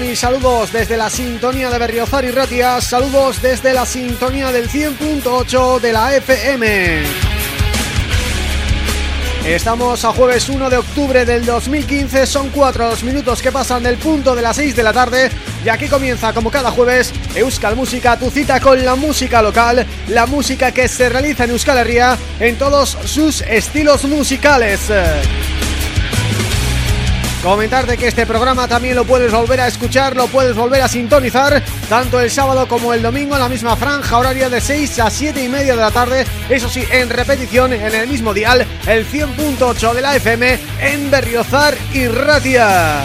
Saludos desde la sintonía de Berriozar y Ratia, saludos desde la sintonía del 100.8 de la FM. Estamos a jueves 1 de octubre del 2015, son cuatro los minutos que pasan del punto de las 6 de la tarde y aquí comienza como cada jueves Euskal Música, tu cita con la música local, la música que se realiza en Euskal Herria en todos sus estilos musicales. Comentarte que este programa también lo puedes volver a escuchar, lo puedes volver a sintonizar tanto el sábado como el domingo en la misma franja horaria de 6 a 7 y media de la tarde, eso sí, en repetición en el mismo dial, el 100.8 de la FM en Berriozar y Ratia.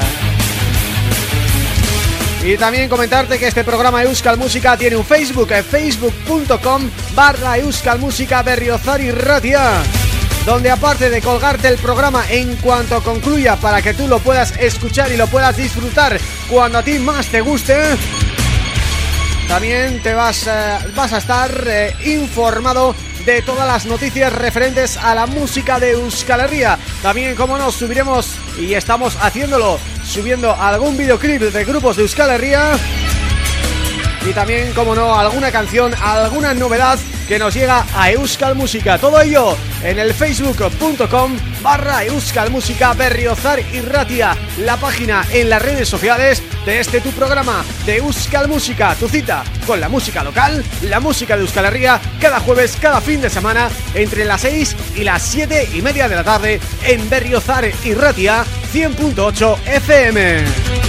Y también comentarte que este programa Euskal Música tiene un Facebook, facebook.com barra Euskal Música Berriozar y Ratia donde aparte de colgarte el programa en cuanto concluya para que tú lo puedas escuchar y lo puedas disfrutar cuando a ti más te guste, también te vas, eh, vas a estar eh, informado de todas las noticias referentes a la música de Euskal Herria. También, como nos subiremos y estamos haciéndolo, subiendo algún videoclip de grupos de Euskal Herria y también, como no, alguna canción, alguna novedad que nos llega a Euskal Música. Todo ello en el facebook.com barra Euskal Música Berriozar y Ratia, la página en las redes sociales de este tu programa de Euskal Música, tu cita con la música local, la música de Euskal Herria, cada jueves, cada fin de semana, entre las 6 y las 7 y media de la tarde en Berriozar y Ratia 100.8 FM.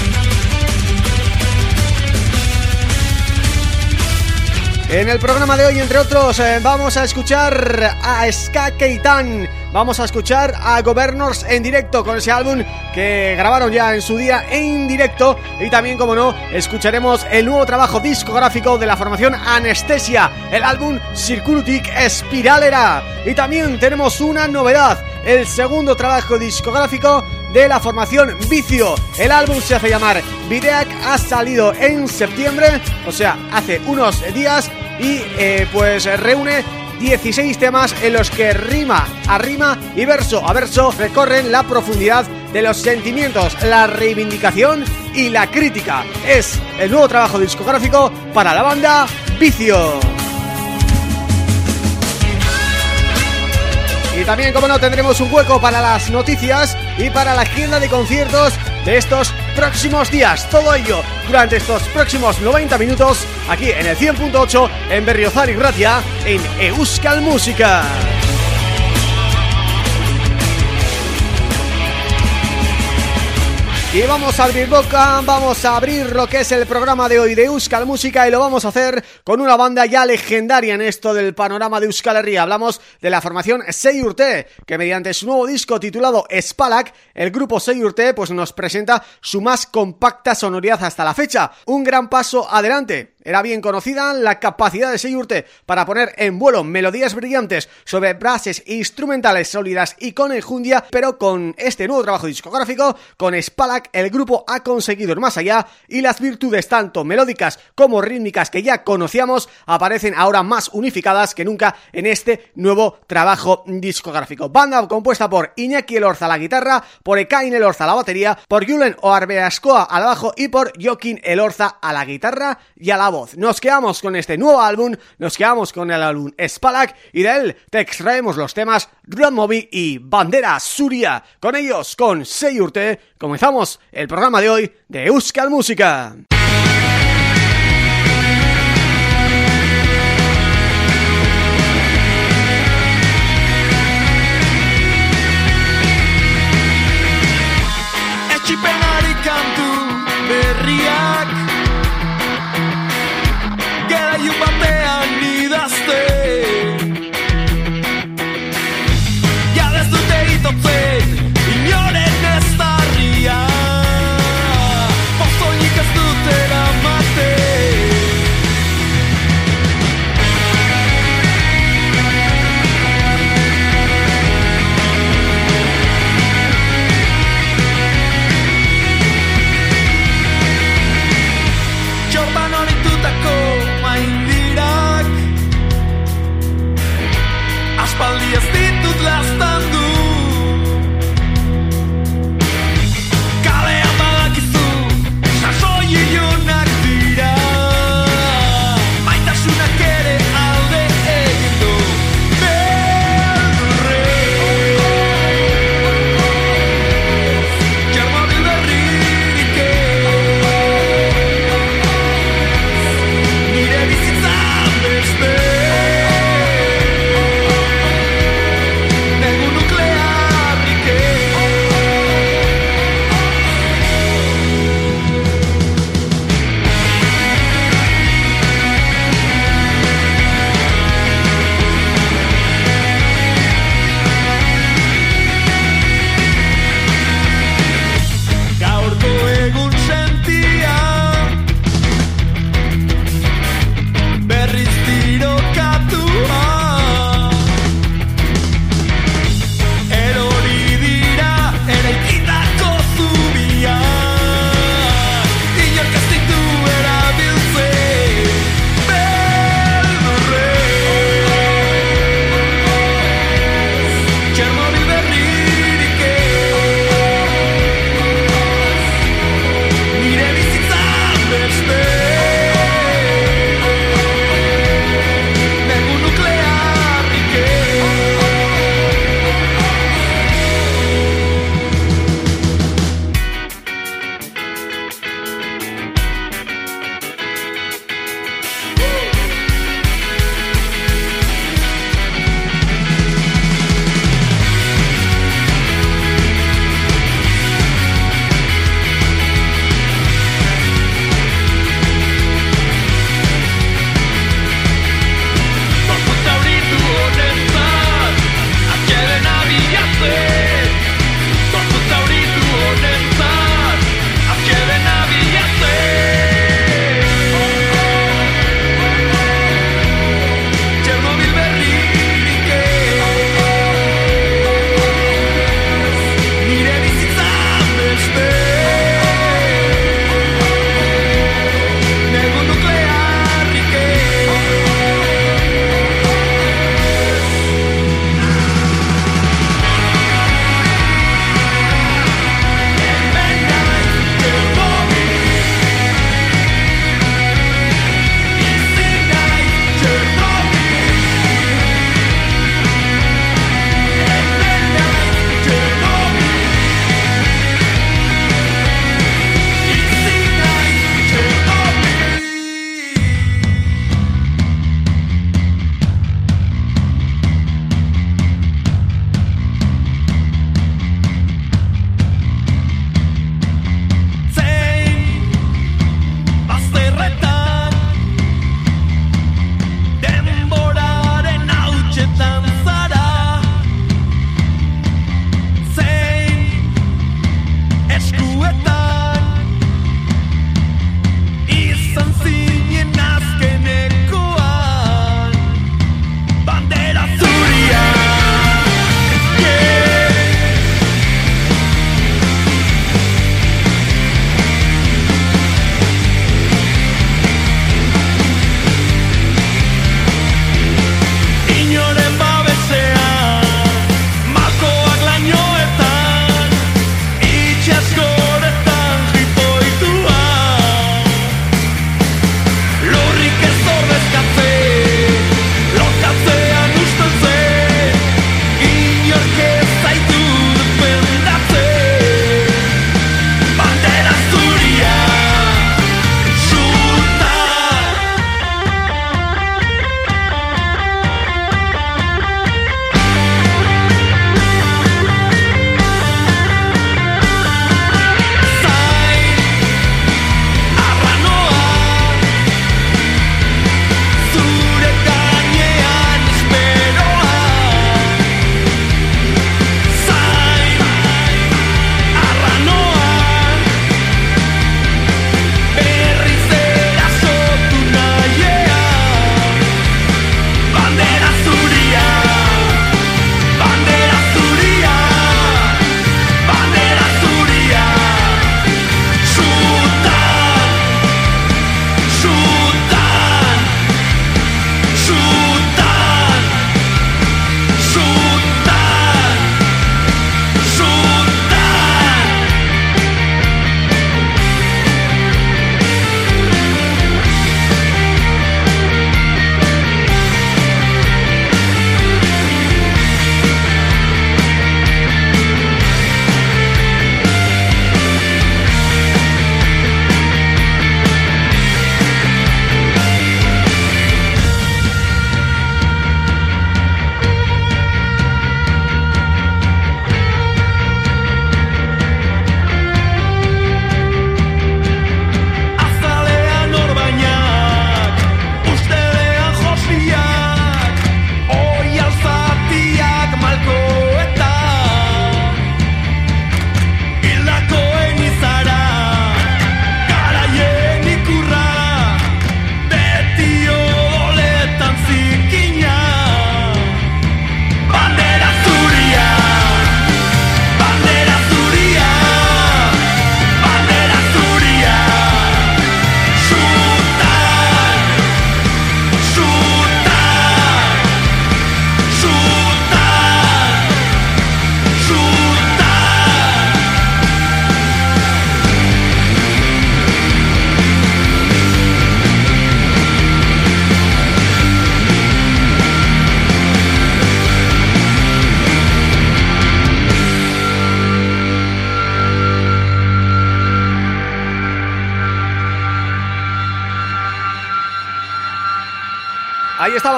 En el programa de hoy, entre otros, eh, vamos a escuchar a Ska Keitan, vamos a escuchar a Governors en directo con ese álbum que grabaron ya en su día en directo. Y también, como no, escucharemos el nuevo trabajo discográfico de la formación Anestesia, el álbum Circuitic Spiralera. Y también tenemos una novedad, el segundo trabajo discográfico de la formación Vicio. El álbum se hace llamar Videac, ha salido en septiembre, o sea, hace unos días y eh, pues reúne 16 temas en los que rima a rima y verso a verso recorren la profundidad de los sentimientos, la reivindicación y la crítica. Es el nuevo trabajo discográfico para la banda Vicio. Y también, como no, tendremos un hueco para las noticias y para la agenda de conciertos de estos próximos días. Todo ello durante estos próximos 90 minutos aquí en el 100.8 en Berriozar y Gracia en Euskal Música. Y vamos a abrir boca, vamos a abrir lo que es el programa de hoy de Euskal Música y lo vamos a hacer con una banda ya legendaria en esto del panorama de Euskal. Hablamos de la formación Seyurte, que mediante su nuevo disco titulado Spalak, el grupo Seyurte pues nos presenta su más compacta sonoridad hasta la fecha. Un gran paso adelante era bien conocida la capacidad de Seyurte para poner en vuelo melodías brillantes sobre bases instrumentales sólidas y con enjundia, pero con este nuevo trabajo discográfico, con Spalak, el grupo ha conseguido ir más allá y las virtudes tanto melódicas como rítmicas que ya conocíamos aparecen ahora más unificadas que nunca en este nuevo trabajo discográfico. Banda compuesta por Iñaki Elorza a la guitarra, por Ekain Elorza a la batería, por Julen Oarbeascoa al bajo y por Joaquín Elorza a la guitarra y a la voz. Nos quedamos con este nuevo álbum, nos quedamos con el álbum Spalak y de él te extraemos los temas Movie y Bandera Suria. Con ellos, con Seyurte, comenzamos el programa de hoy de Euskal Música.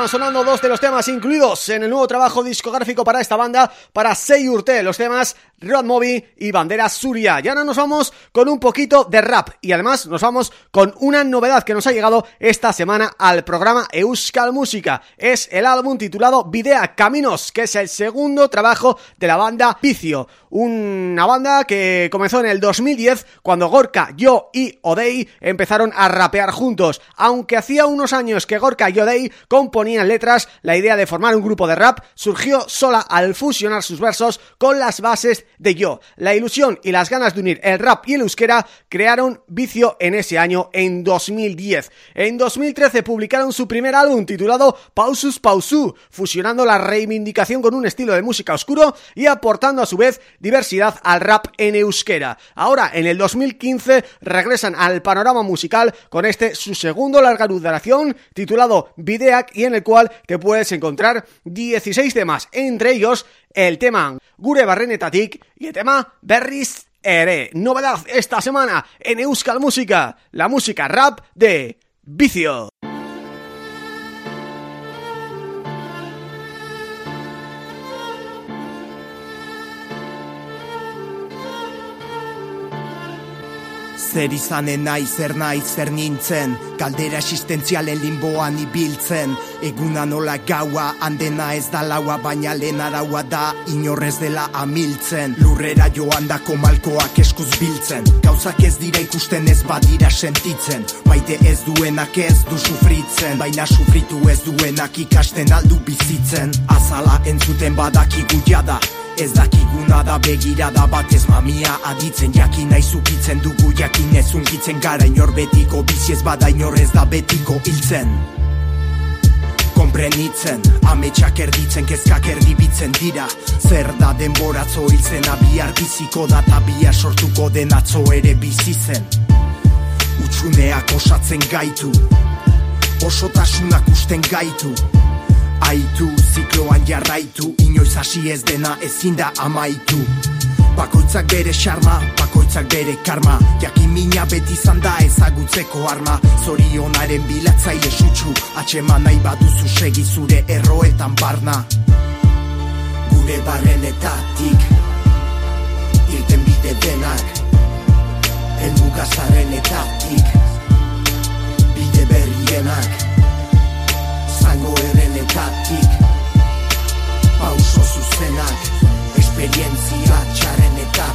Sonando dos de los temas incluidos en el nuevo trabajo discográfico para esta banda, para Seyurte, los temas Road Movie y Bandera Suria. Y ahora nos vamos con un poquito de rap y además nos vamos con una novedad que nos ha llegado esta semana al programa Euskal Música. Es el álbum titulado Videa Caminos, que es el segundo trabajo de la banda Vicio. Una banda que comenzó en el 2010 cuando Gorka, yo y Odei empezaron a rapear juntos. Aunque hacía unos años que Gorka y Odei componían letras, la idea de formar un grupo de rap surgió sola al fusionar sus versos con las bases de Yo. La ilusión y las ganas de unir el rap y el euskera crearon Vicio en ese año, en 2010. En 2013 publicaron su primer álbum titulado Pausus Pausu, fusionando la reivindicación con un estilo de música oscuro y aportando a su vez diversidad al rap en euskera. Ahora, en el 2015, regresan al panorama musical con este su segundo larga duración titulado Video y en el cual te puedes encontrar 16 temas, entre ellos el tema Gure Barrenetatik y el tema Berris Ere. Novedad esta semana en Euskal Música, la música rap de Vicio. Zer izanen nahi, zer nahi, zer nintzen Kaldera existentzialen limboan ibiltzen. Eguna nola gaua, handena ez da laua Baina lehen araua da, inorrez dela amiltzen. Lurrera joan dako malkoak eskuz biltzen. Gauzak ez dira ikusten ez badira sentitzen. Maite ez duenak ez du sufritzen Baina sufritu ez duenak ikasten aldu bizitzen. Azala entzuten badakigu jada Ez dakiguna da begirada bat ez mamia aditzen. Jakin nahi zukitzen dugu jakin ez unkitzen gara inor betiko Bizi ez bada inor ez da betiko hiltzen. Komprenitzen, ametsak erditzen, kezkak erdibitzen dira. Zer da denboratzo hiltzen, abiar biziko da Tabia sortuko den atzo ere bizi zen. Utsuneak osatzen gaitu Osotasunak usten gaitu. Aitu, zikloan jarraitu Inoiz hasi ez dena ezin da amaitu Bakoitzak bere xarma, bakoitzak bere karma. Jakin mina beti zanda ezagutzeko arma. Zorionaren bilatzaile sutsu Atxema nahi baduzu segi zure erroetan barna. Gure barrenetatik Irten bide denak. Elmugazarrenetatik Bide berrienak. Zango errenetatik Pauso zuzenak esperientzia txarren eta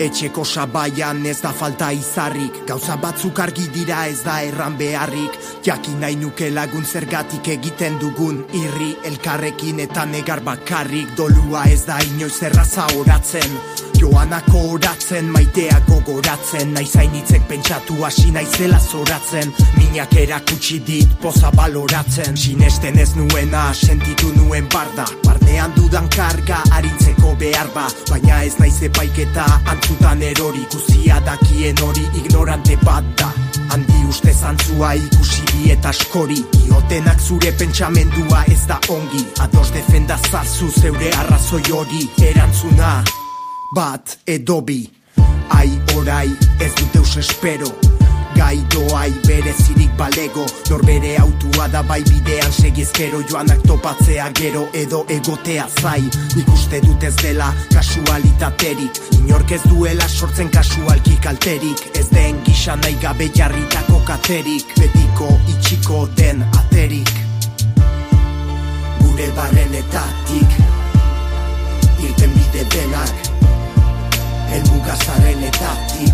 Etxeko sabaian ez da falta izarrik Gauza batzuk argi dira ez da erran beharrik. Jakin nahi nuke lagun zergatik egiten dugun Irri elkarrekin eta negar bakarrik. Dolua ez da inoiz erraza oratzen Joanako oratzen, maitea gogoratzen Naizainitzek pentsatu hasi naizela zoratzen. Minak erakutsi dit poza baloratzen Sinesten ez nuena, sentitu nuen barda. Barnean dudan karga, harintzeko behar ba Baina ez naiz epaiketa, antzutan erori Guzia dakien hori ignorante bat da. Handi uste zantzua ikusi diet askori Iotenak zure pentsamendua ez da ongi. Ados defenda zazu zeure arrazoi hori Erantzuna bat edo bi. Ai orai ez dut eus espero. Gai doai berezirik balego. Norbere autua da bai bidean segizkero. Joanak topatzea gero edo egotea zai. Nik uste dut ez dela kasualitaterik. Inork ez duela sortzen kasualki kalterik. Ez den gisa nahi gabe jarritako katerik. Betiko itxiko den aterik. Gure barrenetatik. Irten bide denak e Luca Sarelle Tatti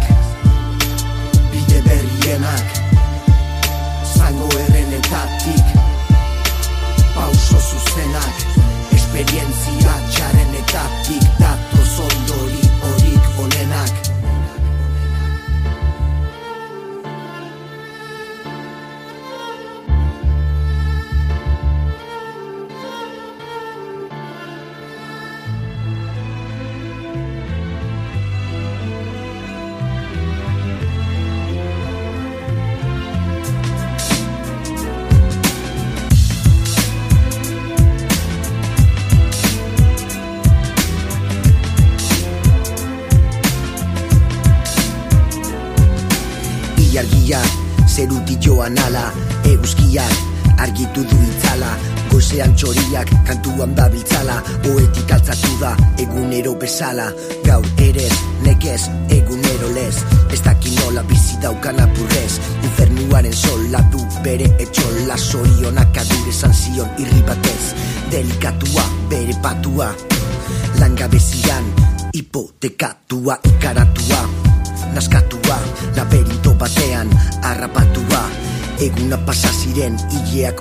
bezala. Gaur ere nekez egunero lez. Ez daki nola bizi daukan apurrez. Infernuaren sola du bere etxola Zorionak adure zion irri batez. Delikatua bere patua. Langabezian hipotekatua ikaratua. Naskatua laberinto batean harrapatua. Eguna pasa ziren,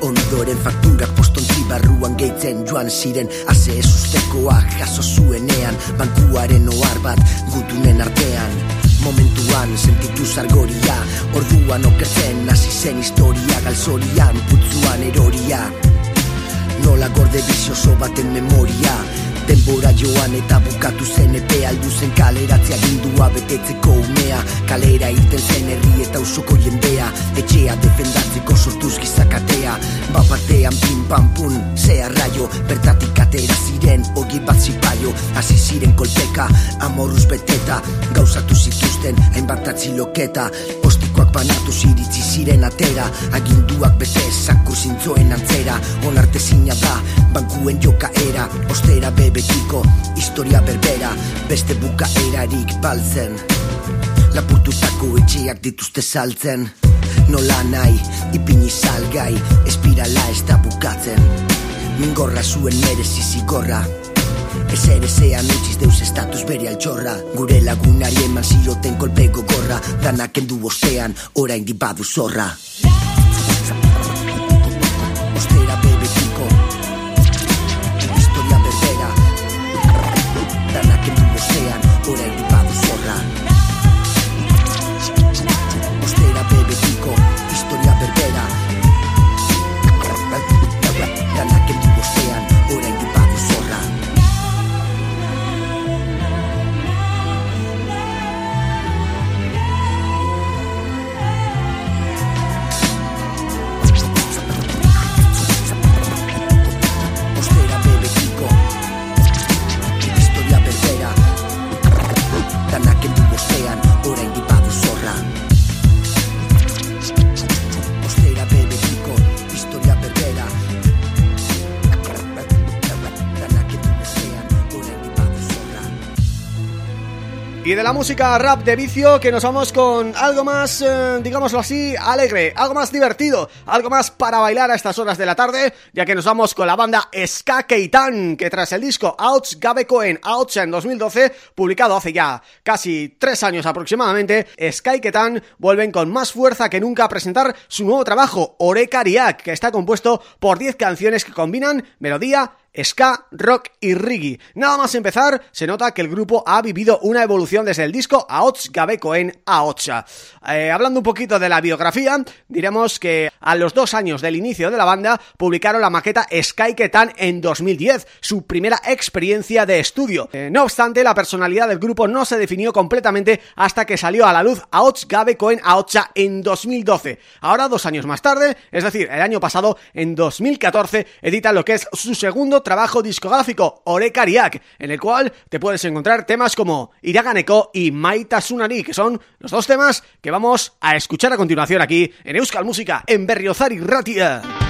ondoren fakturak postontzi barruan gehitzen joan ziren. Aze ez ustekoa jaso zuenean, bankuaren ohar bat gutunen artean. Momentuan sentitu zargoria, orduan okertzen hasi zen historia galzorian putzuan eroria. Nola gorde bizioso baten memoria, Denbora joan eta bukatu zen epe aldu zen kaleratzea gindua betetzeko umea. Kalera irten zen herri eta usoko jendea Etxea defendatzeko sortuz gizakatea. Bapatean pin pam pun, zea raio Bertatik atera ziren, ogi bat zipaio Hasi ziren kolpeka, amorruz beteta Gauzatu zituzten, hainbat atziloketa Ostikoak banatu ziritzi ziren atera Aginduak bete, zakur zintzoen antzera Onarte da, bankuen joka era Ostera bebe betiko historia berbera beste buka erarik baltzen. Lapurtutako etxeak dituzte saltzen nola nahi ipini salgai espirala ez da bukatzen. Mingorra zuen merezi zigorra Ez ere zean utziz deus estatus bere altxorra. Gure lagunari eman zioten kolpego gorra Danak endu ostean, orain dibadu zorra la música rap de vicio que nos vamos con algo más, eh, digámoslo así, alegre, algo más divertido, algo más para bailar a estas horas de la tarde, ya que nos vamos con la banda Ska Keitan, que tras el disco Outs Gabe Cohen Outs en 2012, publicado hace ya casi tres años aproximadamente, Sky Keitan vuelven con más fuerza que nunca a presentar su nuevo trabajo, Orekariak, que está compuesto por 10 canciones que combinan melodía, ska, rock y reggae. Nada más empezar, se nota que el grupo ha vivido una evolución desde el disco Aots Gabeco en Aotsa. Eh, hablando un poquito de la biografía, diremos que a los dos años del inicio de la banda publicaron la maqueta Sky Ketan en 2010, su primera experiencia de estudio. Eh, no obstante, la personalidad del grupo no se definió completamente hasta que salió a la luz Aots Gabeco en Aotsa en 2012. Ahora, dos años más tarde, es decir, el año pasado, en 2014, edita lo que es su segundo trabajo discográfico Orekariak, en el cual te puedes encontrar temas como Iraganeko y Maita Sunari, que son los dos temas que vamos a escuchar a continuación aquí en Euskal Música, en Berriozar y Ratia.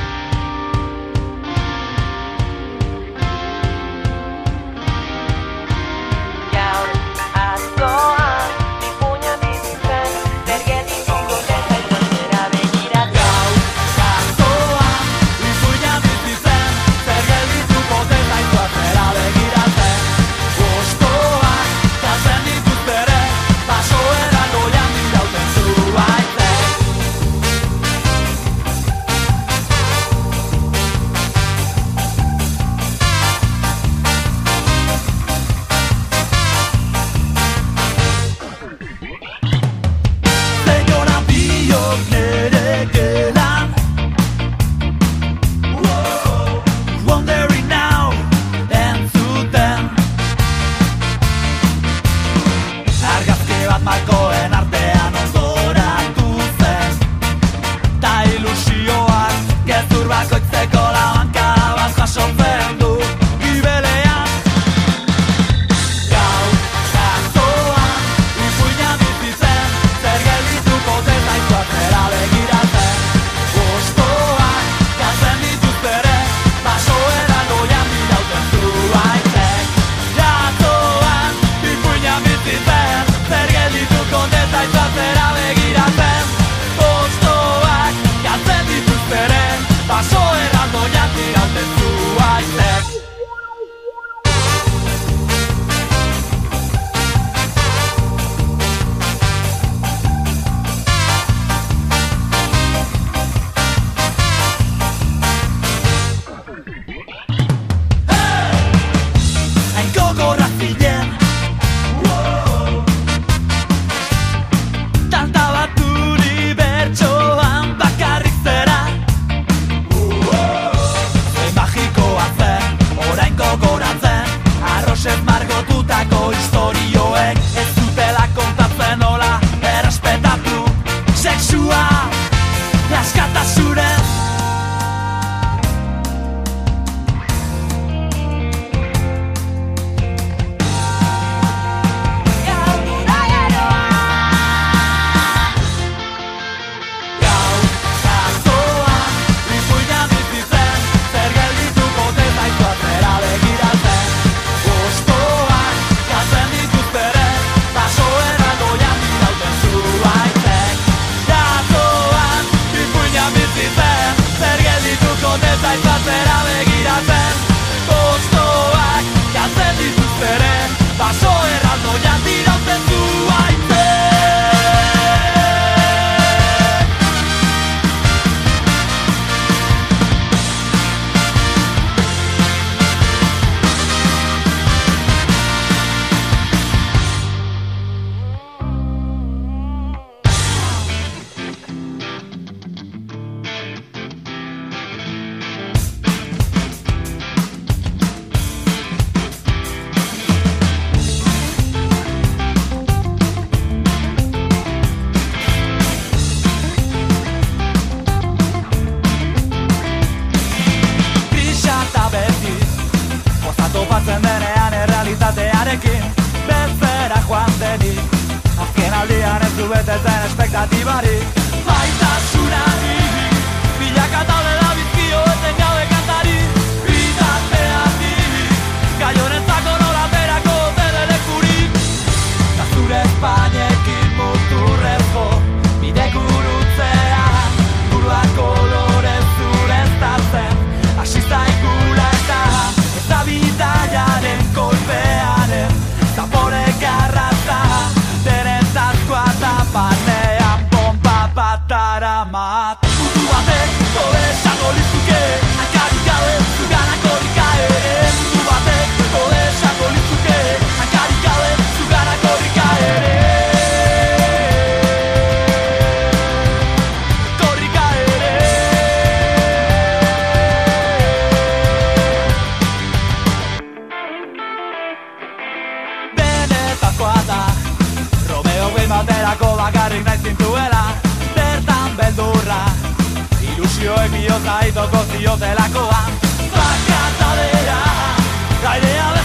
zure espainekin muturrezko bide gurutzea burua kolorez zure estartzen hasi zaigula eta eta bidaiaren kolpearen. Zapore garratza dere zaskoa eta panean bomba batara mat. Utu batek, zintuela Bertan beldurra. Ilusioek bihotza itoko ziotelakoa Bakatadera Gairea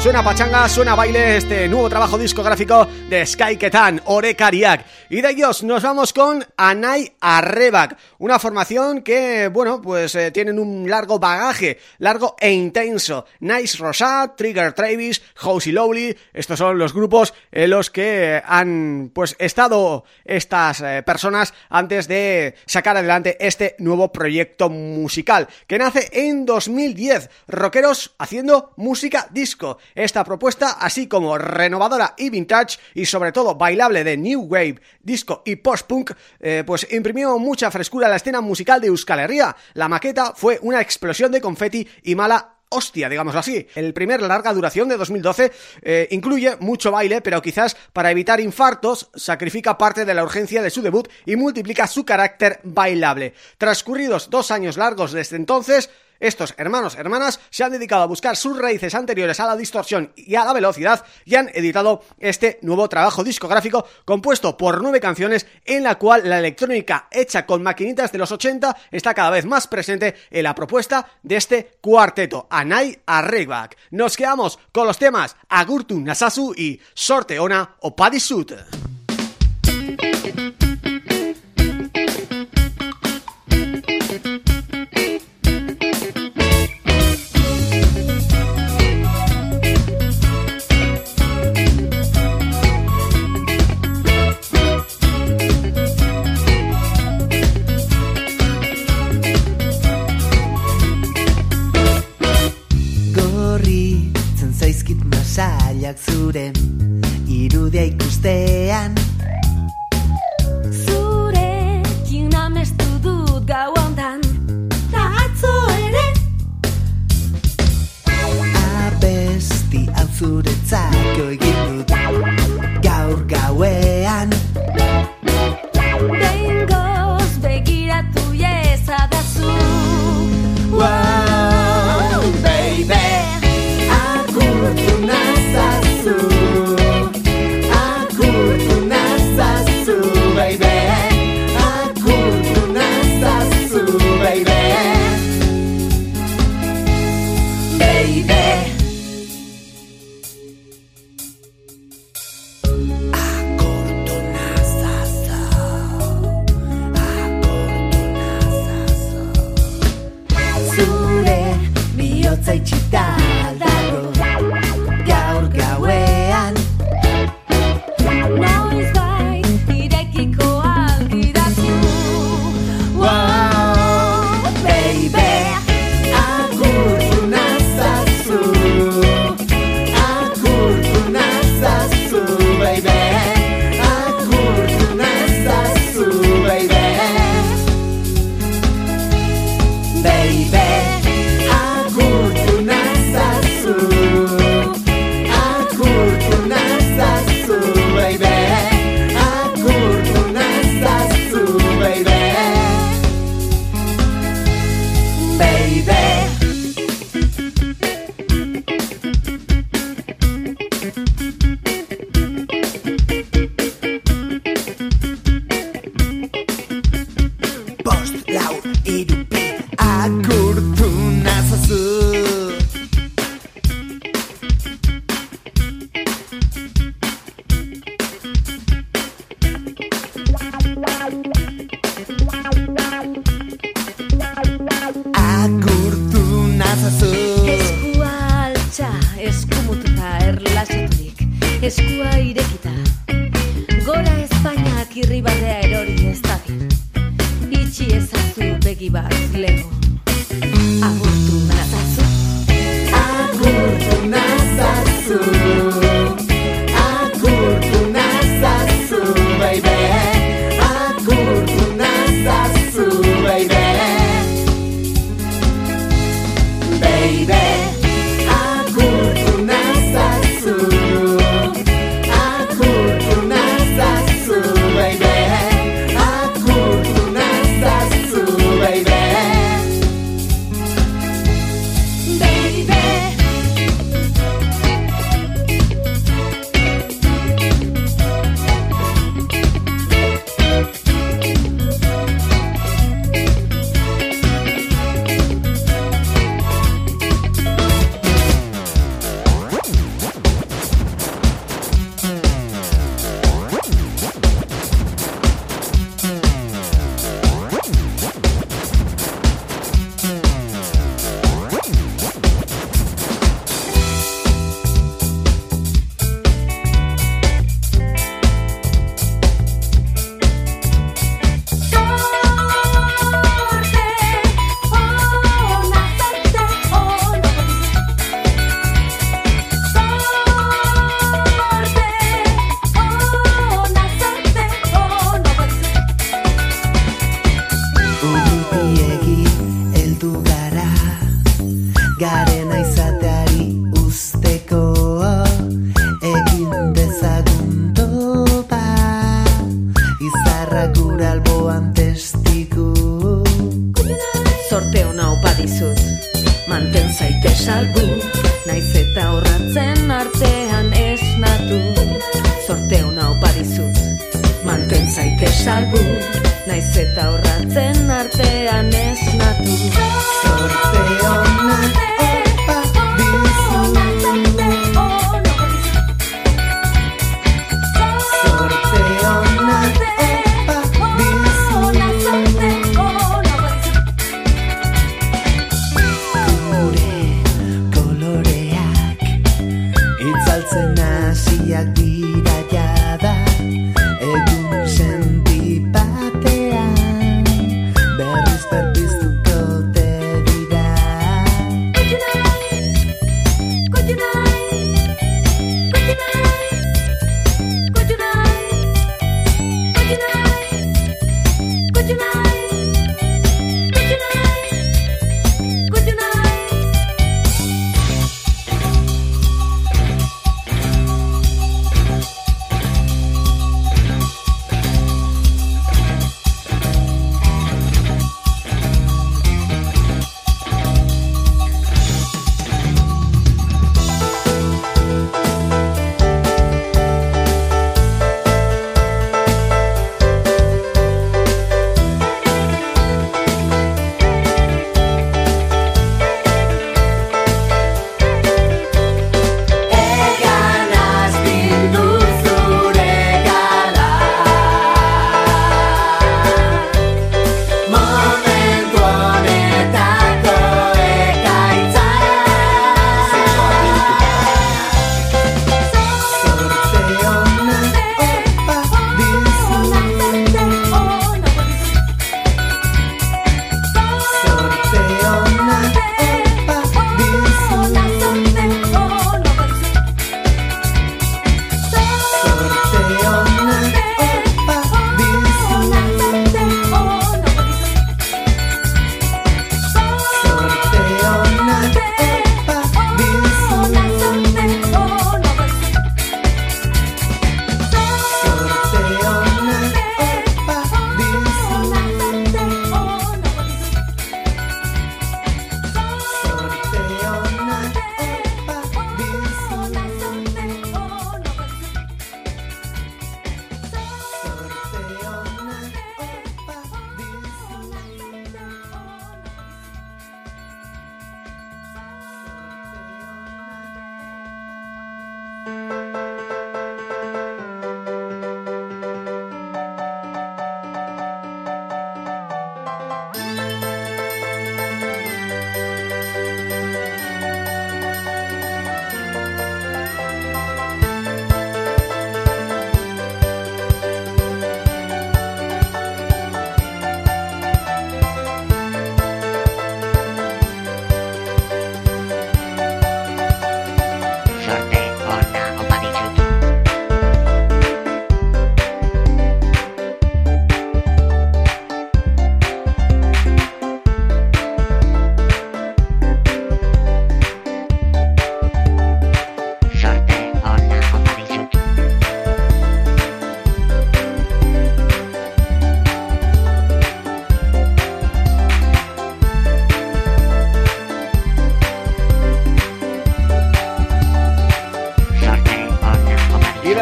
Suena pachanga, suena baile este nuevo trabajo discográfico de Sky Ketan, Orekariak. Y de ellos nos vamos con Anai Arrebak, una formación que, bueno, pues eh, tienen un largo bagaje, largo e intenso. Nice Rosat, Trigger Travis, Housey Lowly, estos son los grupos en los que han, pues, estado estas eh, personas antes de sacar adelante este nuevo proyecto musical, que nace en 2010, rockeros haciendo música disco. Esta propuesta, así como renovadora y vintage y sobre todo bailable de New Wave, disco y post-punk, eh, pues imprimió mucha frescura a la escena musical de Euskal Herria. La maqueta fue una explosión de confeti y mala hostia, digámoslo así. El primer larga duración de 2012 eh, incluye mucho baile, pero quizás para evitar infartos sacrifica parte de la urgencia de su debut y multiplica su carácter bailable. Transcurridos dos años largos desde entonces, estos hermanos hermanas se han dedicado a buscar sus raíces anteriores a la distorsión y a la velocidad y han editado este nuevo trabajo discográfico compuesto por nueve canciones en la cual la electrónica hecha con maquinitas de los 80 está cada vez más presente en la propuesta de este cuarteto, Anai Arrebak. Nos quedamos con los temas Agurtu Nasasu y sailak zure irudia ikustean. Zurekin amestu dut gau ondan Ta atzo ere. Abesti hau zuretzak egin dut. 在期待。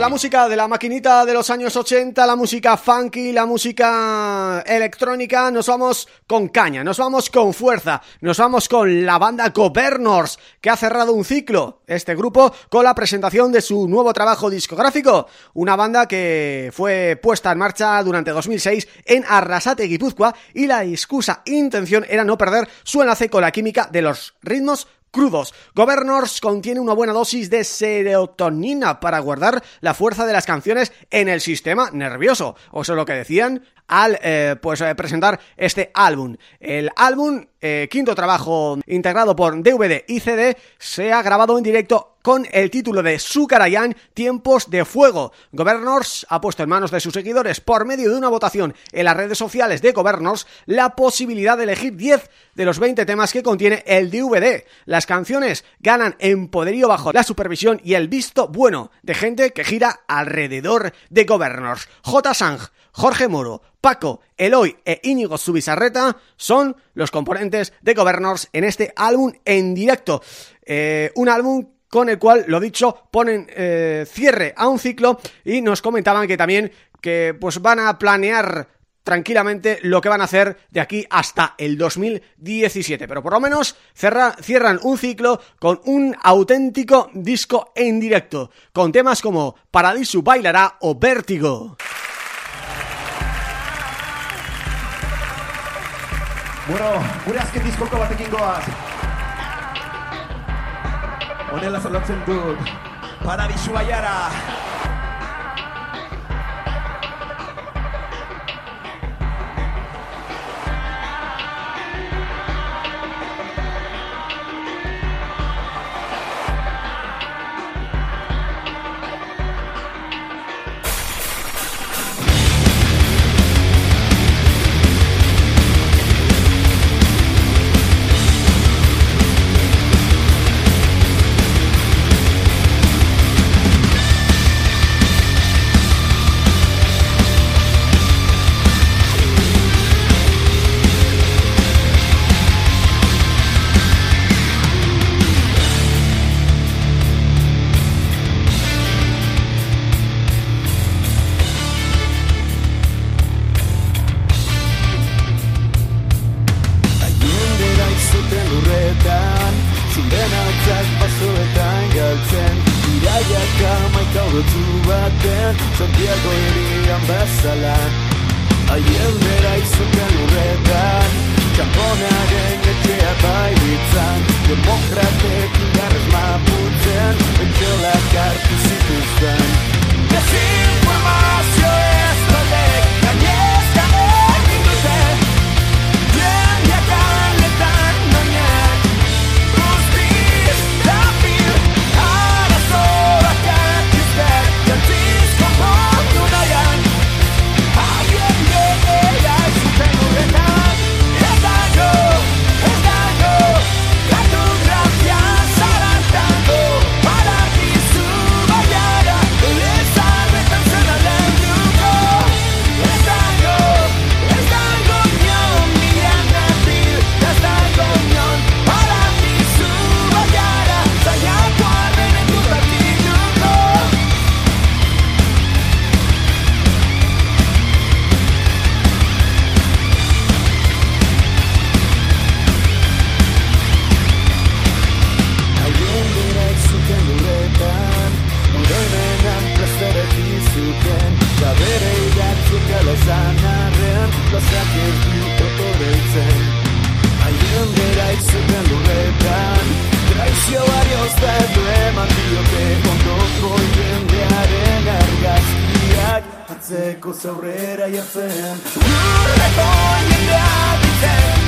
La música de la maquinita de los años 80, la música funky, la música electrónica, nos vamos con caña, nos vamos con fuerza, nos vamos con la banda Governors, que ha cerrado un ciclo, este grupo, con la presentación de su nuevo trabajo discográfico, una banda que fue puesta en marcha durante 2006 en Arrasate, Guipúzcoa, y la excusa intención era no perder su enlace con la química de los ritmos crudos. Governors contiene una buena dosis de serotonina para guardar la fuerza de las canciones en el sistema nervioso. O es lo que decían al eh, pues eh, presentar este álbum. El álbum, eh, quinto trabajo integrado por DVD y CD, se ha grabado en directo con el título de Sukarayan, Tiempos de Fuego. Governors ha puesto en manos de sus seguidores, por medio de una votación en las redes sociales de Governors, la posibilidad de elegir 10 de los 20 temas que contiene el DVD. Las canciones ganan en poderío bajo la supervisión y el visto bueno de gente que gira alrededor de Governors. J. Sang, Jorge Moro, Paco, Eloy e Íñigo Subisarreta son los componentes de Governors en este álbum en directo. Eh, un álbum con el cual, lo dicho, ponen eh, cierre a un ciclo y nos comentaban que también que pues van a planear tranquilamente lo que van a hacer de aquí hasta el 2017. Pero por lo menos cierran un ciclo con un auténtico disco en directo, con temas como Paradiso Bailará o Vértigo. Bueno, gure azken diskoko batekin goaz. Honela zalotzen dut, paradisu baiara. jartzeko zaurrera jartzen. Lurreko jendea ditzen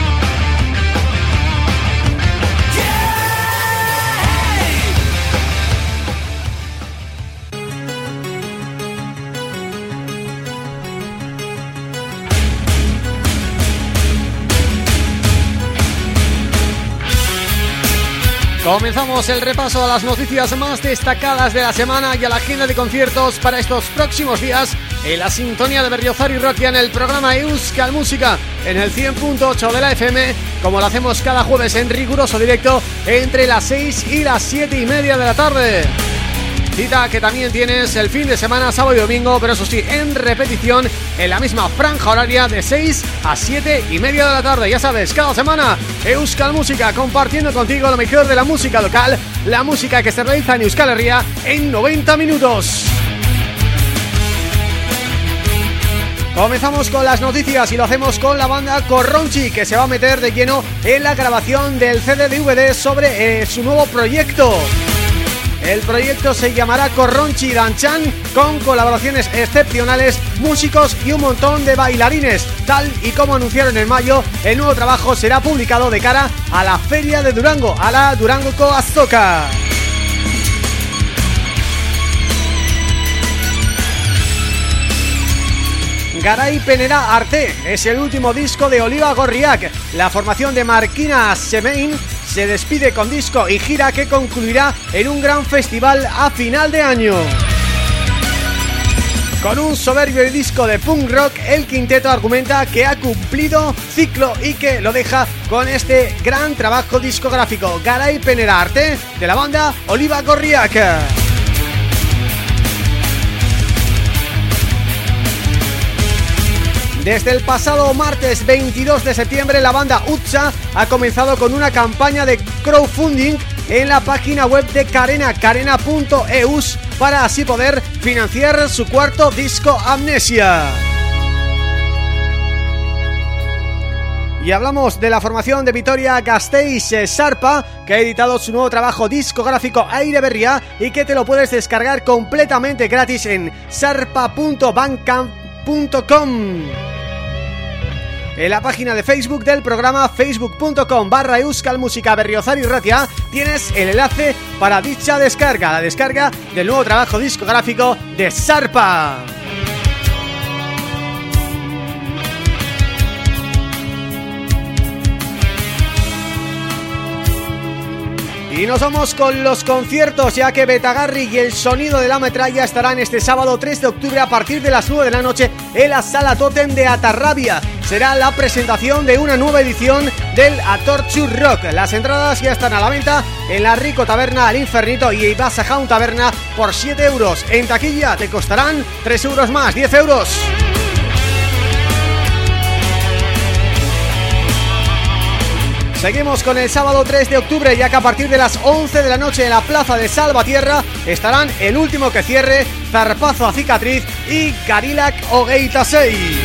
Comenzamos el repaso a las noticias más destacadas de la semana y a la agenda de conciertos para estos próximos días en la sintonía de Berriozar y Rotia en el programa Euskal Música en el 100.8 de la FM como lo hacemos cada jueves en riguroso directo entre las 6 y las 7 y media de la tarde. Cita que también tienes el fin de semana, sábado y domingo, pero eso sí, en repetición, en la misma franja horaria de 6 a 7 y media de la tarde. Ya sabes, cada semana, Euskal Música, compartiendo contigo lo mejor de la música local, la música que se realiza en Euskal Herria en 90 minutos. Comenzamos con las noticias y lo hacemos con la banda Corronchi que se va a meter de lleno en la grabación del CD-DVD sobre eh, su nuevo proyecto. El proyecto se llamará Corronchi Danchan con colaboraciones excepcionales, músicos y un montón de bailarines. Tal y como anunciaron en mayo, el nuevo trabajo será publicado de cara a la Feria de Durango, a la Durango Azoka. Garay Penera Arte es el último disco de Oliva Gorriak. La formación de Marquina Semein se despide con disco y gira que concluirá en un gran festival a final de año. Con un soberbio disco de punk rock, el quinteto argumenta que ha cumplido ciclo y que lo deja con este gran trabajo discográfico. Garay Penera Arte de la banda Oliva Gorriak. Desde el pasado martes 22 de septiembre la banda Utsa ha comenzado con una campaña de crowdfunding en la página web de Carena, carena.eus para así poder financiar su cuarto disco Amnesia. Y hablamos de la formación de Vitoria Gasteiz Sarpa Que ha editado su nuevo trabajo discográfico Aire Berria Y que te lo puedes descargar completamente gratis en sarpa.bandcamp.com en la página de Facebook del programa facebook.com barra Euskal Música Berriozar y Ratia tienes el enlace para dicha descarga, la descarga del nuevo trabajo discográfico de Sarpa. Y nos vamos con los conciertos ya que Betagarri y el sonido de la metralla estarán este sábado 3 de octubre a partir de las 9 de la noche en la Sala Totem de Atarrabia. Será la presentación de una nueva edición del Atorchu Rock. Las entradas ya están a la venta en la Rico Taberna, al Infernito y Ibasa Taberna por 7 euros. En taquilla te costarán 3 euros más, 10 euros. Seguimos con el sábado 3 de octubre ya que a partir de las 11 de la noche en la plaza de Salvatierra estarán el último que cierre, Zarpazo a Cicatriz y Carilac Ogeitasei.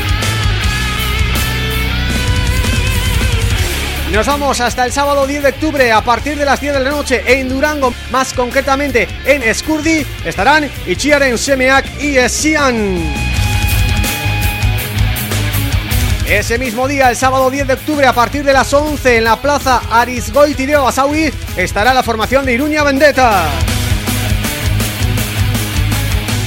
Nos vamos hasta el sábado 10 de octubre a partir de las 10 de la noche en Durango, más concretamente en Escurdi, estarán Ichiaren Semeak y Esian. Ese mismo día, el sábado 10 de octubre, a partir de las 11 en la plaza Arisgoiti de estará la formación de Iruña Vendetta.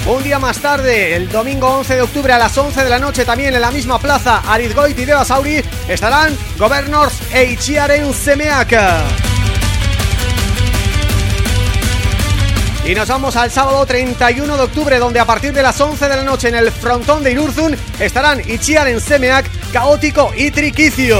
Un día más tarde, el domingo 11 de octubre a las 11 de la noche, también en la misma plaza Arizgoiti de estarán Governors e Ichiaren Semeaka. Y nos vamos al sábado 31 de octubre donde a partir de las 11 de la noche en el frontón de Irurzun estarán Ichiar en Semeak, Caótico y Triquicio.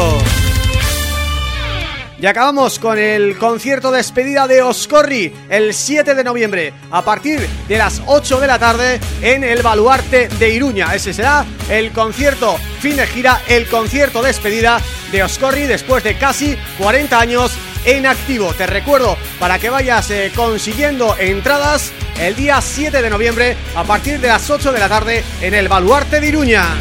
Y acabamos con el concierto de despedida de Oscorri el 7 de noviembre a partir de las 8 de la tarde en el Baluarte de Iruña. Ese será el concierto fin de gira, el concierto de despedida de Oscorri después de casi 40 años en activo. Te recuerdo para que vayas eh, consiguiendo entradas el día 7 de noviembre a partir de las 8 de la tarde en el Baluarte de Iruña.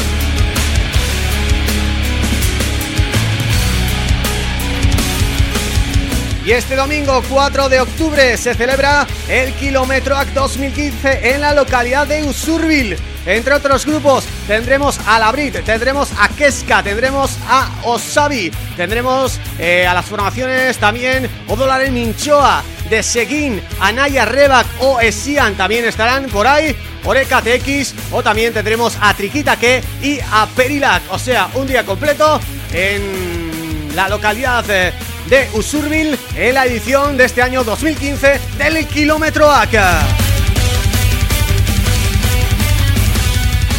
Y este domingo 4 de octubre se celebra el Kilómetro Act 2015 en la localidad de Usurbil. Entre otros grupos tendremos a Labrit, tendremos a Keska, tendremos a Osabi, tendremos eh, a las formaciones también Odolar en Minchoa, de Seguín, Anaya Rebac o Esian también estarán por ahí Oreca TX o también tendremos a Triquitaque y a Perilac, o sea, un día completo en la localidad eh, de Usurbil en la edición de este año 2015 del Kilómetro ACA.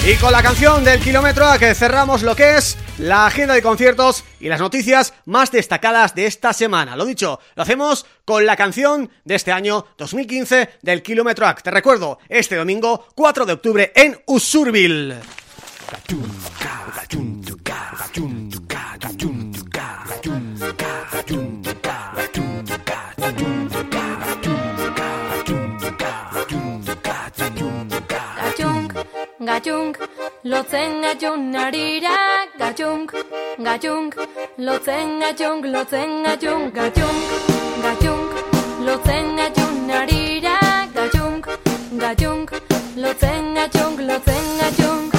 Y con la canción del Kilómetro A que cerramos lo que es la agenda de conciertos y las noticias más destacadas de esta semana. Lo dicho, lo hacemos con la canción de este año 2015 del Kilómetro A. Te recuerdo, este domingo 4 de octubre en Usurbil. gatxunk, lotzen gatxun narira, gatxunk, gatxunk, lotzen gatxunk, lotzen gatxunk, gatxunk, gatxunk, lotzen gatxun narira, gatxunk, gatxunk, lotzen gatxunk, lotzen gatxunk.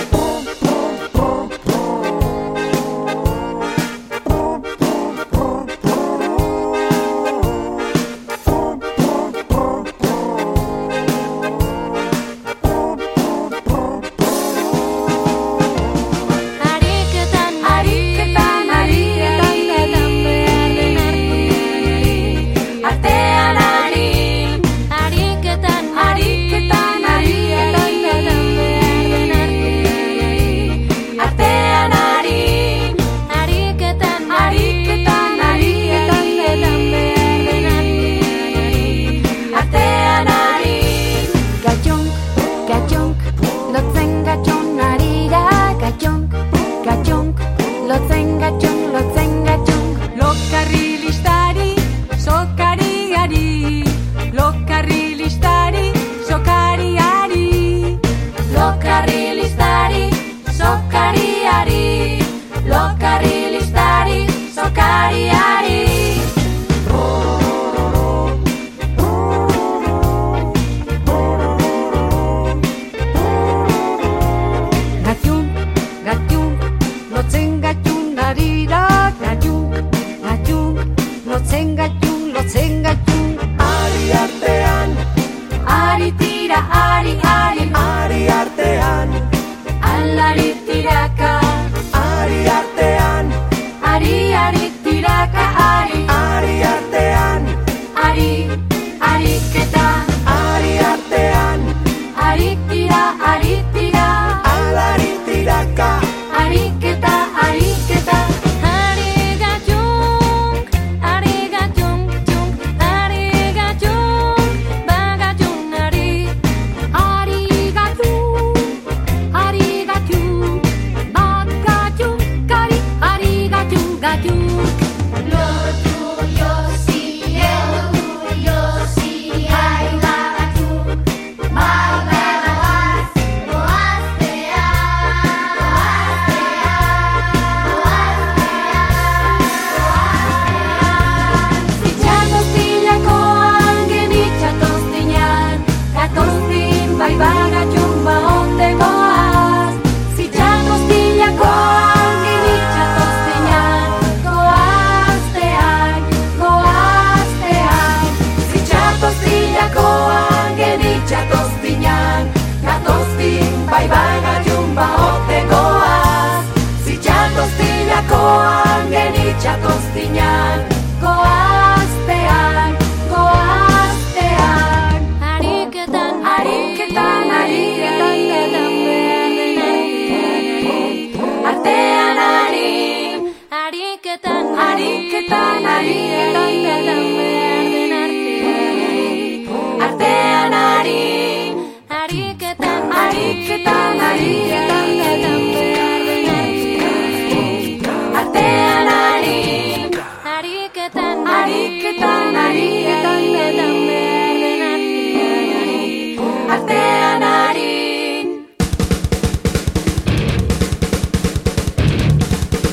Ari tira, ari, ari,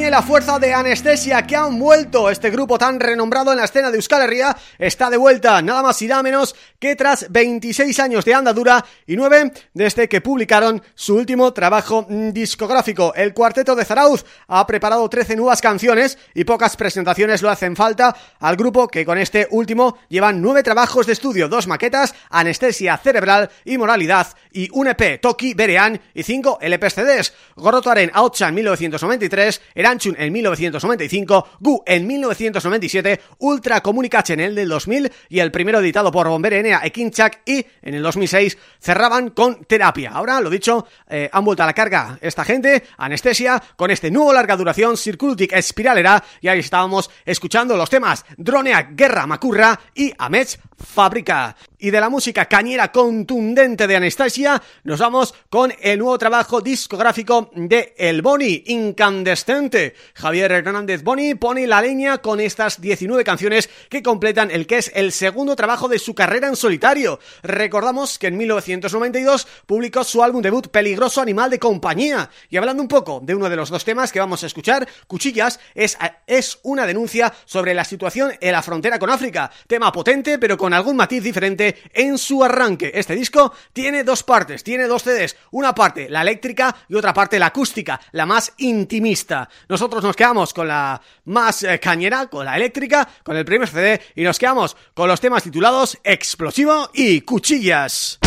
Y la fuerza de Anestesia que han vuelto. Este grupo tan renombrado en la escena de Euskal Herria está de vuelta, nada más y nada menos que tras 26 años de andadura y 9 desde que publicaron su último trabajo mm, discográfico. El cuarteto de Zarauz ha preparado 13 nuevas canciones y pocas presentaciones lo hacen falta al grupo que con este último llevan 9 trabajos de estudio, dos maquetas, Anestesia Cerebral y Moralidad y un EP, Toki Berean y 5 LPs CDs. Gorrotoaren 1990 1993, En 1995, Gu en 1997, Ultra Comunicachen en el del 2000 y el primero editado por Bomber Enea Ekinchak y en el 2006 cerraban con Terapia. Ahora, lo dicho, eh, han vuelto a la carga esta gente, Anestesia, con este nuevo larga duración, Circultic Espiralera y ahí estábamos escuchando los temas Dronea Guerra Macurra y Amech Fábrica. Y de la música cañera contundente de Anastasia, nos vamos con el nuevo trabajo discográfico de El Boni, Incandescente. Javier Hernández Boni pone la leña con estas 19 canciones que completan el que es el segundo trabajo de su carrera en solitario. Recordamos que en 1992 publicó su álbum debut Peligroso Animal de Compañía. Y hablando un poco de uno de los dos temas que vamos a escuchar, Cuchillas, es, es una denuncia sobre la situación en la frontera con África. Tema potente, pero con algún matiz diferente en su arranque. Este disco tiene dos partes, tiene dos CDs, una parte la eléctrica y otra parte la acústica, la más intimista. Nosotros nos quedamos con la más eh, cañera, con la eléctrica, con el primer CD y nos quedamos con los temas titulados Explosivo y Cuchillas.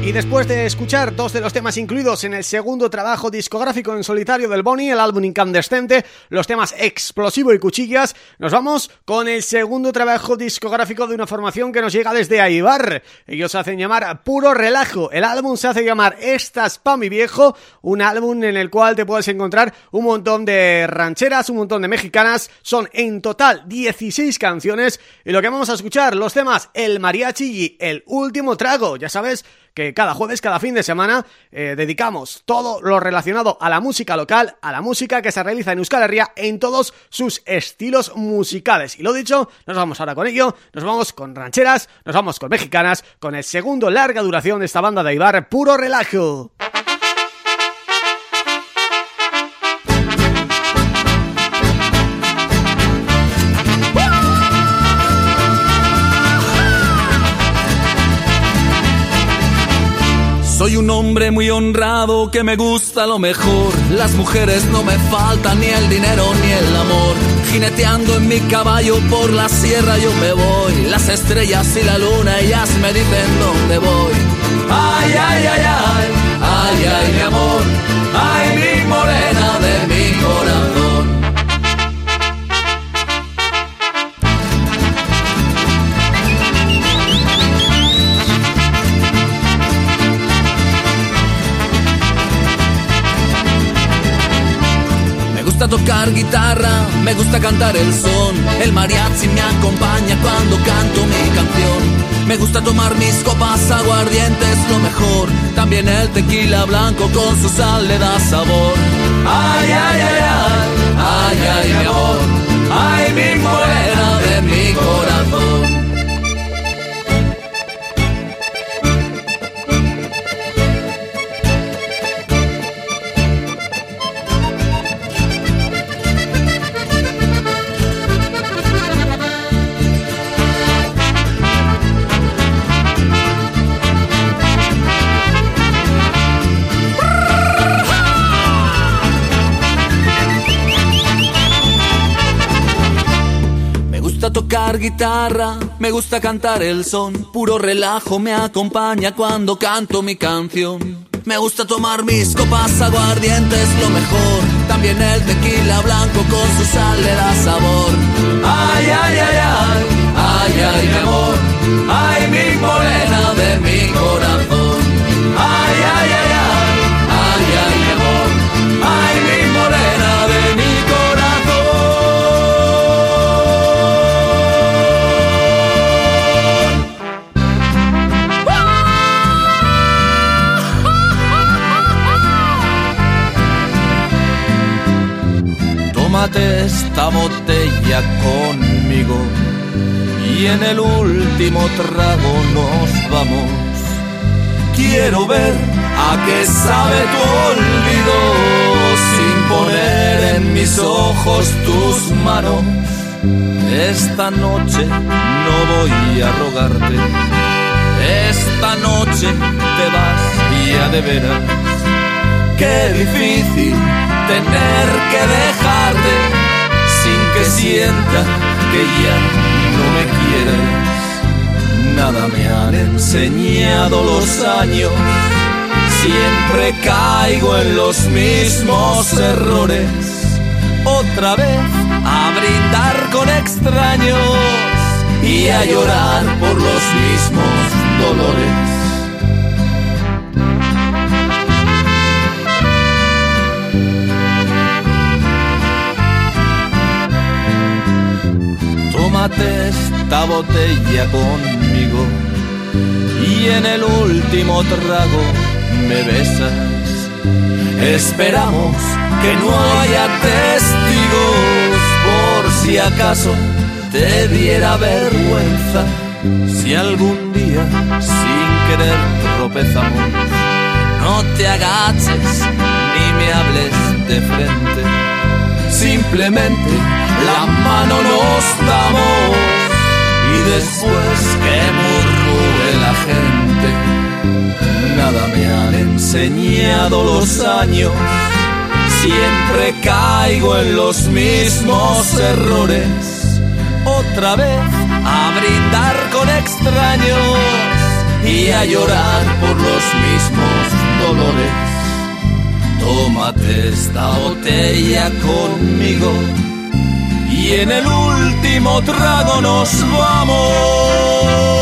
Y después de escuchar dos de los temas incluidos en el segundo trabajo discográfico en solitario del Bonnie, el álbum Incandescente, los temas Explosivo y Cuchillas, nos vamos con el segundo trabajo discográfico de una formación que nos llega desde Aibar. Ellos hacen llamar Puro Relajo. El álbum se hace llamar Estas pa' mi viejo, un álbum en el cual te puedes encontrar un montón de rancheras, un montón de mexicanas. Son en total 16 canciones y lo que vamos a escuchar, los temas El Mariachi y El Último Trago. Ya sabes que cada jueves, cada fin de semana, eh, dedicamos todo lo relacionado a la música local, a la música que se realiza en Euskal Herria en todos sus estilos musicales. Y lo dicho, nos vamos ahora con ello, nos vamos con rancheras, nos vamos con mexicanas, con el segundo larga duración de esta banda de Ibar, Puro Relajo. Soy un hombre muy honrado que me gusta lo mejor. Las mujeres no me faltan ni el dinero ni el amor. Jineteando en mi caballo por la sierra yo me voy. Las estrellas y la luna ellas me dicen dónde voy. Ay, ay, ay, ay, ay, ay, mi amor. Ay, mi morena de mi gusta tocar guitarra, me gusta cantar el son. El mariachi me acompaña cuando canto mi canción. Me gusta tomar mis copas aguardientes, lo mejor. También el tequila blanco con su sal le da sabor. Ay, ay, ay, ay, ay, ay, mi amor. Ay, mi morena de mi corazón. Gusta tocar guitarra, me gusta cantar el son, puro relajo me acompaña cuando canto mi canción. Me gusta tomar mis copas aguardientes, lo mejor. También el tequila blanco con su sal le da sabor. Ay, ay, ay, ay, ay, ay, mi amor. Ay, mi morena de mi corazón. Ay, ay, ay, Botella conmigo y en el último trago nos vamos. Quiero ver a qué sabe tu olvido sin poner en mis ojos tus manos. Esta noche no voy a rogarte. Esta noche te vas y a de veras. Qué difícil tener que dejarte que sienta que ya no me quieres. Nada me han enseñado los años. Siempre caigo en los mismos errores. Otra vez a brindar con extraños y a llorar por los mismos dolores. Esta botella conmigo y en el último trago me besas. Esperamos que no haya testigos por si acaso te diera vergüenza. Si algún día sin querer tropezamos, no te agaches ni me hables de frente. Simplemente la mano nos damos y después que murmure la gente. Nada me han enseñado los años. Siempre caigo en los mismos errores. Otra vez a brindar con extraños y a llorar por los mismos dolores. Tómate esta botella conmigo y en el último trago nos vamos.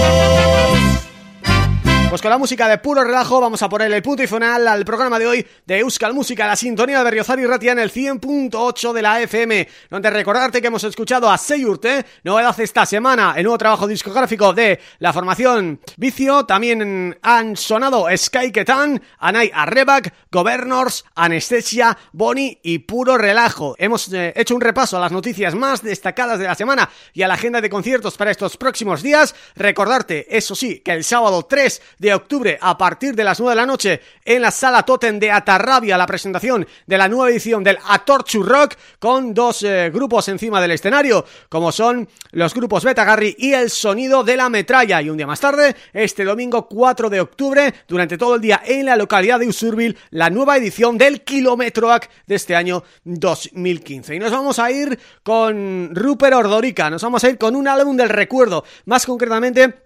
Con la música de puro relajo vamos a poner el punto y final al programa de hoy de Euskal Música, la sintonía de Berriozar y Ratia en el 100.8 de la FM, donde recordarte que hemos escuchado a Seyurte, novedad esta semana, el nuevo trabajo discográfico de la formación Vicio, también han sonado Sky Ketan, Anay Arrebak, Governors, Anestesia, Boni y Puro Relajo. Hemos eh, hecho un repaso a las noticias más destacadas de la semana y a la agenda de conciertos para estos próximos días. Recordarte, eso sí, que el sábado 3 de de octubre a partir de las 9 de la noche en la Sala Totem de Atarrabia la presentación de la nueva edición del Atorchu Rock con dos eh, grupos encima del escenario como son los grupos Betagarri y El Sonido de la Metralla y un día más tarde, este domingo 4 de octubre, durante todo el día en la localidad de Usurbil, la nueva edición del Kilometroac de este año 2015. Y nos vamos a ir con Rupert Ordorica, nos vamos a ir con un álbum del recuerdo, más concretamente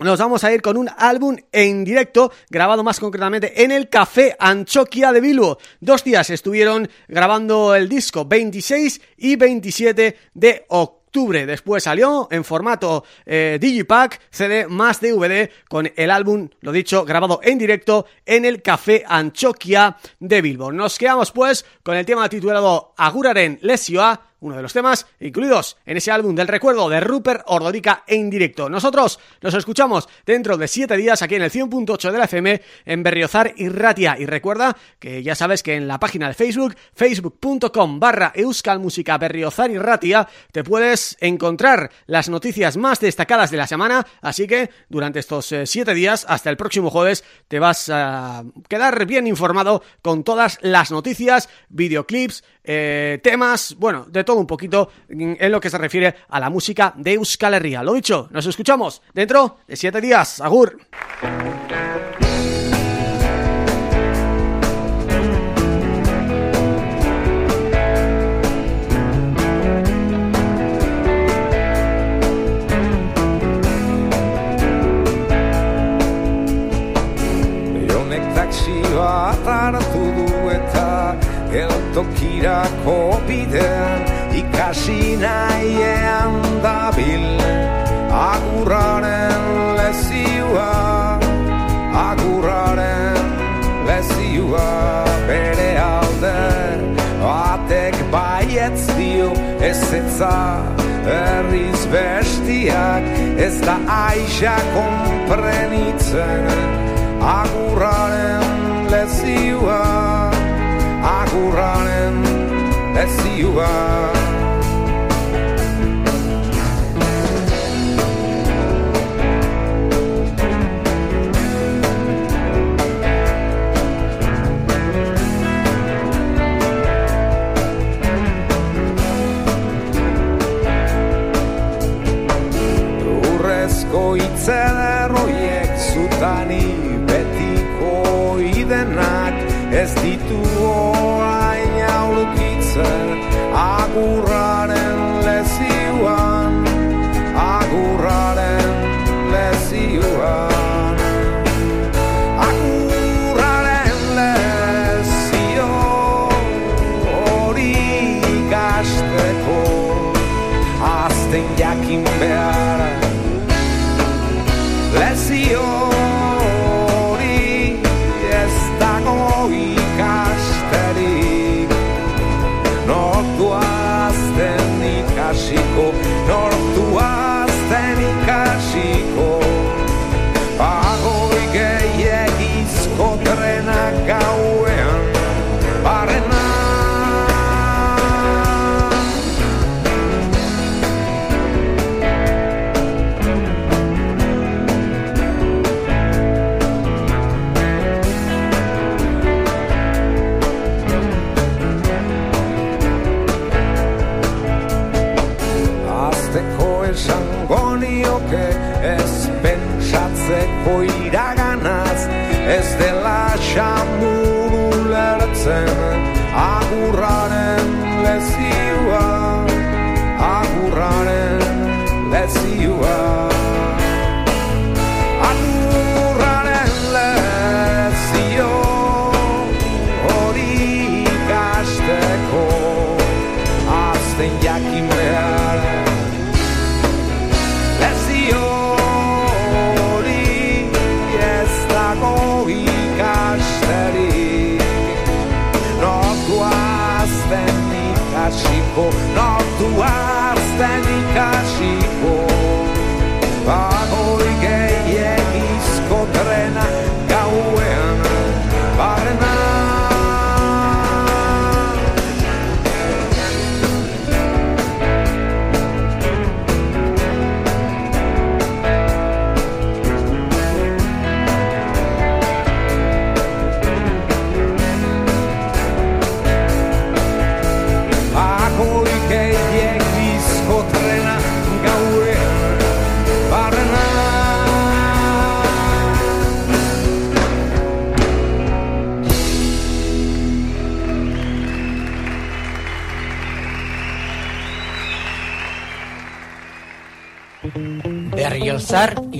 nos vamos a ir con un álbum en directo, grabado más concretamente en el Café Anchoquia de Bilbo. Dos días estuvieron grabando el disco, 26 y 27 de octubre. Después salió en formato eh, Digipack, CD más DVD con el álbum, lo dicho, grabado en directo en el Café Anchoquia de Bilbo. Nos quedamos pues con el tema titulado Aguraren Lesioa, uno de los temas incluidos en ese álbum del recuerdo de Rupert Ordorica en directo. Nosotros nos escuchamos dentro de siete días aquí en el 100.8 de la FM en Berriozar y Ratia. Y recuerda que ya sabes que en la página de Facebook, facebook.com barra euskalmusica Berriozar y Ratia, te puedes encontrar las noticias más destacadas de la semana, así que durante estos eh, siete días, hasta el próximo jueves, te vas a quedar bien informado con todas las noticias, videoclips, eh, temas, bueno, de todo un poquito en lo que se refiere a la música de Euskal Herria. Lo dicho, nos escuchamos dentro de siete días. Agur. Hartu du eta bidean ikasi nahiean dabil Agurraren lezioa, agurraren lezioa Bere alde batek baietz dio ez etza Erriz bestiak ez da aixa komprenitzen Agurraren lezioa agurraren lezioa Itzen horiek zutani betiko idenak ez ditu